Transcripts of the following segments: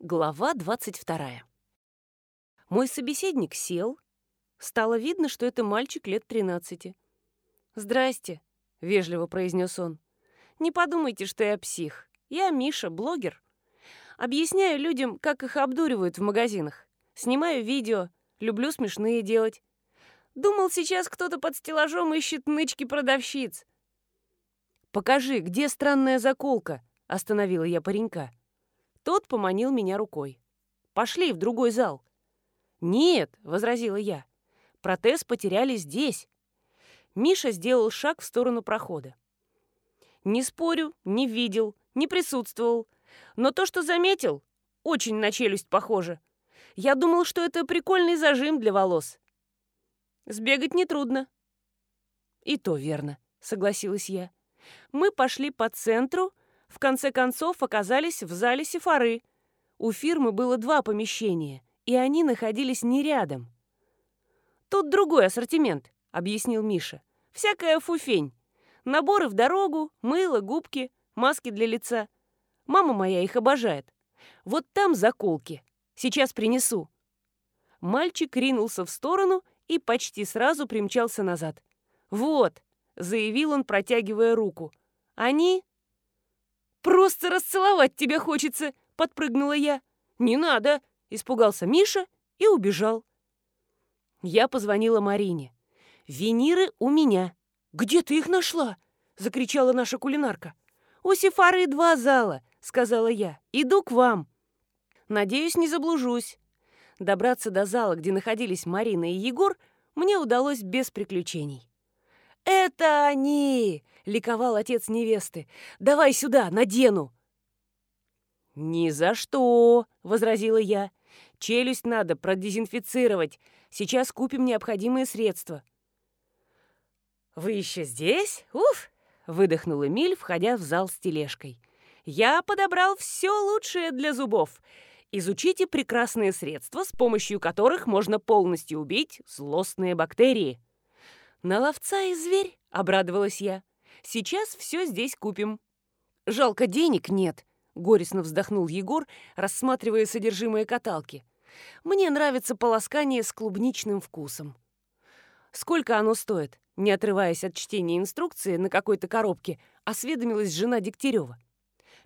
Глава 22. Мой собеседник сел. Стало видно, что это мальчик лет 13. «Здрасте», — вежливо произнес он. «Не подумайте, что я псих. Я Миша, блогер. Объясняю людям, как их обдуривают в магазинах. Снимаю видео, люблю смешные делать. Думал, сейчас кто-то под стеллажом ищет нычки продавщиц». «Покажи, где странная заколка?» — остановила я паренька. Тот поманил меня рукой. «Пошли в другой зал». «Нет», — возразила я, — «протез потеряли здесь». Миша сделал шаг в сторону прохода. «Не спорю, не видел, не присутствовал. Но то, что заметил, очень на челюсть похоже. Я думал, что это прикольный зажим для волос. Сбегать нетрудно». «И то верно», — согласилась я. Мы пошли по центру, в конце концов оказались в зале Сефары. У фирмы было два помещения, и они находились не рядом. «Тут другой ассортимент», — объяснил Миша. «Всякая фуфень. Наборы в дорогу, мыло, губки, маски для лица. Мама моя их обожает. Вот там заколки. Сейчас принесу». Мальчик ринулся в сторону и почти сразу примчался назад. «Вот», — заявил он, протягивая руку. «Они «Просто расцеловать тебя хочется!» — подпрыгнула я. «Не надо!» — испугался Миша и убежал. Я позвонила Марине. «Виниры у меня». «Где ты их нашла?» — закричала наша кулинарка. «У Сефары два зала», — сказала я. «Иду к вам». Надеюсь, не заблужусь. Добраться до зала, где находились Марина и Егор, мне удалось без приключений. «Это они!» — ликовал отец невесты. «Давай сюда, надену!» «Ни за что!» — возразила я. «Челюсть надо продезинфицировать. Сейчас купим необходимые средства». «Вы еще здесь? Уф!» — выдохнул Эмиль, входя в зал с тележкой. «Я подобрал все лучшее для зубов. Изучите прекрасные средства, с помощью которых можно полностью убить злостные бактерии». «На ловца и зверь!» — обрадовалась я. «Сейчас все здесь купим». «Жалко, денег нет», — горестно вздохнул Егор, рассматривая содержимое каталки. «Мне нравится полоскание с клубничным вкусом». «Сколько оно стоит?» Не отрываясь от чтения инструкции на какой-то коробке, осведомилась жена Дегтярева.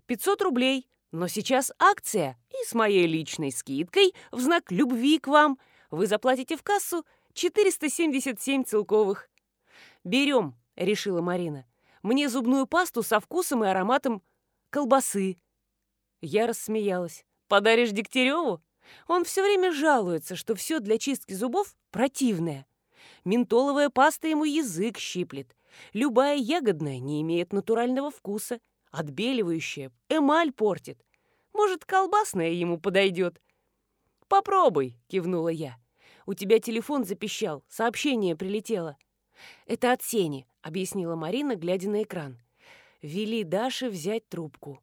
«Пятьсот рублей, но сейчас акция, и с моей личной скидкой в знак любви к вам вы заплатите в кассу 477 целковых. «Берем», — решила Марина. «Мне зубную пасту со вкусом и ароматом колбасы». Я рассмеялась. «Подаришь Дегтяреву? Он все время жалуется, что все для чистки зубов противное. Ментоловая паста ему язык щиплет. Любая ягодная не имеет натурального вкуса. Отбеливающая эмаль портит. Может, колбасная ему подойдет?» «Попробуй», — кивнула я. У тебя телефон запищал, сообщение прилетело». «Это от Сени», — объяснила Марина, глядя на экран. «Вели Даше взять трубку».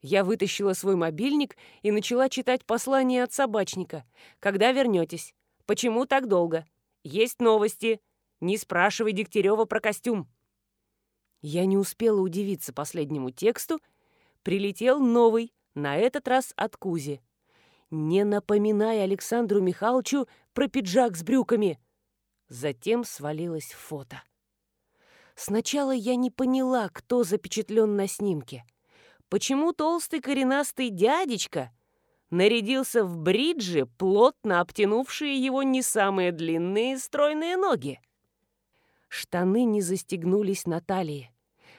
Я вытащила свой мобильник и начала читать послание от собачника. «Когда вернетесь? Почему так долго? Есть новости. Не спрашивай Дегтярева про костюм». Я не успела удивиться последнему тексту. Прилетел новый, на этот раз от Кузи не напоминай Александру Михайловичу про пиджак с брюками. Затем свалилось фото. Сначала я не поняла, кто запечатлен на снимке. Почему толстый коренастый дядечка нарядился в бриджи, плотно обтянувшие его не самые длинные стройные ноги? Штаны не застегнулись на талии.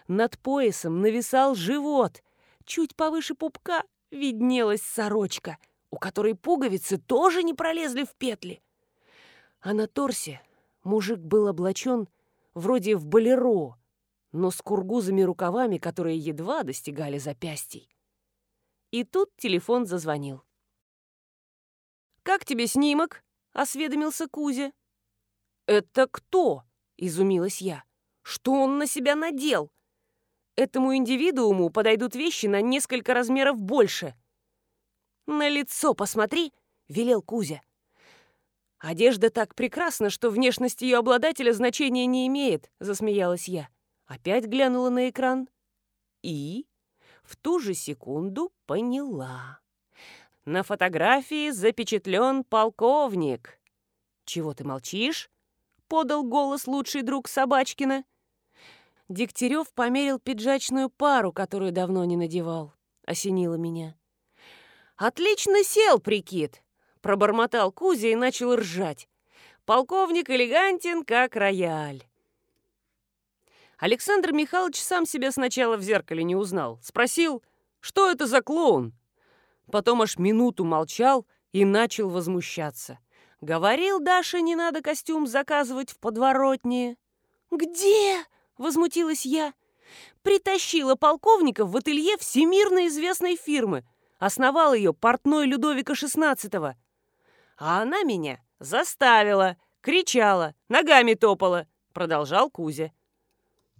Над поясом нависал живот. Чуть повыше пупка виднелась сорочка — у которой пуговицы тоже не пролезли в петли. А на торсе мужик был облачен вроде в болеро, но с кургузами рукавами, которые едва достигали запястий. И тут телефон зазвонил. «Как тебе снимок?» — осведомился Кузя. «Это кто?» — изумилась я. «Что он на себя надел?» Этому индивидууму подойдут вещи на несколько размеров больше — «На лицо посмотри!» — велел Кузя. «Одежда так прекрасна, что внешность ее обладателя значения не имеет», — засмеялась я. Опять глянула на экран и в ту же секунду поняла. На фотографии запечатлен полковник. Чего ты молчишь? Подал голос лучший друг Собачкина. Дегтярев померил пиджачную пару, которую давно не надевал. Осенило меня. «Отлично сел, прикид!» Пробормотал Кузя и начал ржать. Полковник элегантен, как рояль. Александр Михайлович сам себя сначала в зеркале не узнал. Спросил, что это за клоун? Потом аж минуту молчал и начал возмущаться. Говорил Даше, не надо костюм заказывать в подворотне. «Где?» — возмутилась я. Притащила полковника в ателье всемирно известной фирмы. Основал ее портной Людовика XVI. А она меня заставила, кричала, ногами топала, продолжал Кузя.